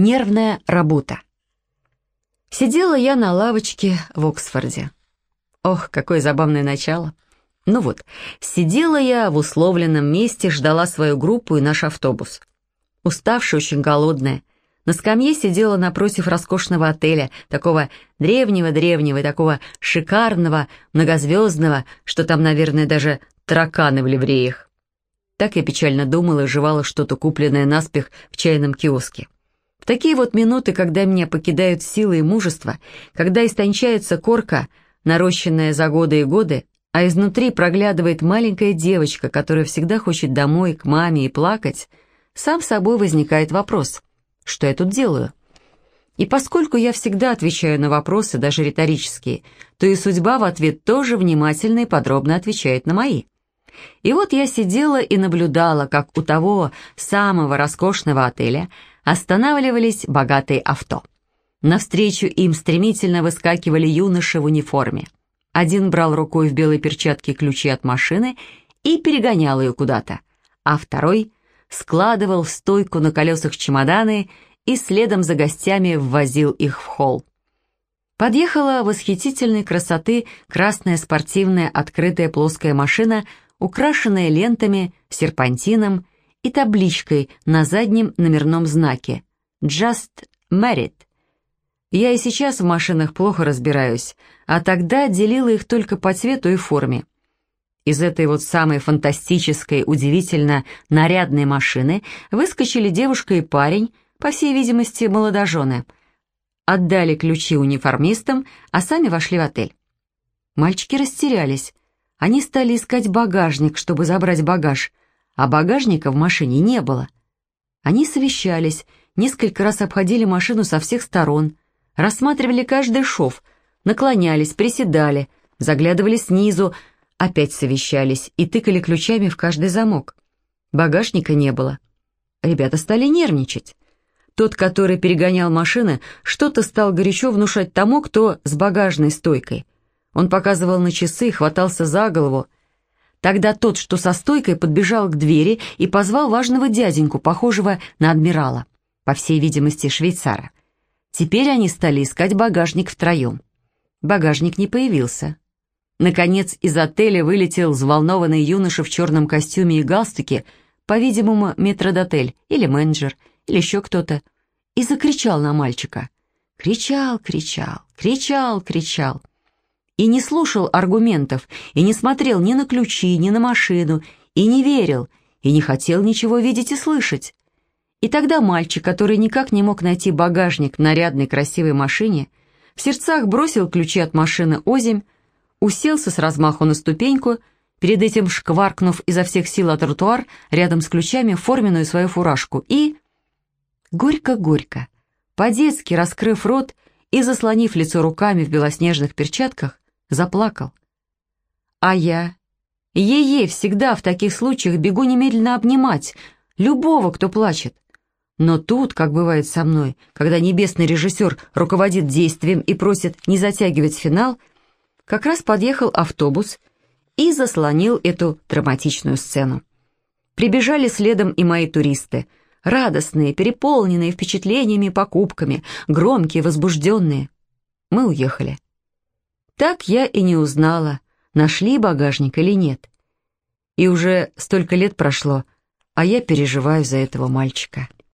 Нервная работа. Сидела я на лавочке в Оксфорде. Ох, какое забавное начало. Ну вот, сидела я в условленном месте, ждала свою группу и наш автобус. Уставшая, очень голодная. На скамье сидела напротив роскошного отеля, такого древнего-древнего и такого шикарного, многозвездного, что там, наверное, даже тараканы в ливреях. Так я печально думала и жевала что-то, купленное наспех в чайном киоске. Такие вот минуты, когда меня покидают силы и мужество, когда истончается корка, нарощенная за годы и годы, а изнутри проглядывает маленькая девочка, которая всегда хочет домой, к маме и плакать, сам собой возникает вопрос, что я тут делаю? И поскольку я всегда отвечаю на вопросы, даже риторические, то и судьба в ответ тоже внимательно и подробно отвечает на мои. И вот я сидела и наблюдала, как у того самого роскошного отеля останавливались богатые авто. Навстречу им стремительно выскакивали юноши в униформе. Один брал рукой в белой перчатке ключи от машины и перегонял ее куда-то, а второй складывал в стойку на колесах чемоданы и следом за гостями ввозил их в холл. Подъехала восхитительной красоты красная спортивная открытая плоская машина, украшенная лентами, серпантином и табличкой на заднем номерном знаке «Just Married». Я и сейчас в машинах плохо разбираюсь, а тогда делила их только по цвету и форме. Из этой вот самой фантастической, удивительно нарядной машины выскочили девушка и парень, по всей видимости, молодожены. Отдали ключи униформистам, а сами вошли в отель. Мальчики растерялись. Они стали искать багажник, чтобы забрать багаж, а багажника в машине не было. Они совещались, несколько раз обходили машину со всех сторон, рассматривали каждый шов, наклонялись, приседали, заглядывали снизу, опять совещались и тыкали ключами в каждый замок. Багажника не было. Ребята стали нервничать. Тот, который перегонял машины, что-то стал горячо внушать тому, кто с багажной стойкой. Он показывал на часы, хватался за голову. Тогда тот, что со стойкой, подбежал к двери и позвал важного дяденьку, похожего на адмирала, по всей видимости, швейцара. Теперь они стали искать багажник втроем. Багажник не появился. Наконец из отеля вылетел взволнованный юноша в черном костюме и галстуке, по-видимому, метродотель или менеджер, или еще кто-то, и закричал на мальчика. Кричал, кричал, кричал, кричал. И не слушал аргументов, и не смотрел ни на ключи, ни на машину, и не верил, и не хотел ничего видеть и слышать. И тогда мальчик, который никак не мог найти багажник нарядной красивой машине, в сердцах бросил ключи от машины озимь, уселся с размаху на ступеньку, перед этим шкваркнув изо всех сил от тротуар рядом с ключами форменную свою фуражку и... Горько-горько, по-детски раскрыв рот и заслонив лицо руками в белоснежных перчатках, заплакал. А я... Ей-ей всегда в таких случаях бегу немедленно обнимать любого, кто плачет. Но тут, как бывает со мной, когда небесный режиссер руководит действием и просит не затягивать финал, как раз подъехал автобус и заслонил эту драматичную сцену. Прибежали следом и мои туристы, радостные, переполненные впечатлениями и покупками, громкие, возбужденные. Мы уехали. Так я и не узнала, нашли багажник или нет. И уже столько лет прошло, а я переживаю за этого мальчика.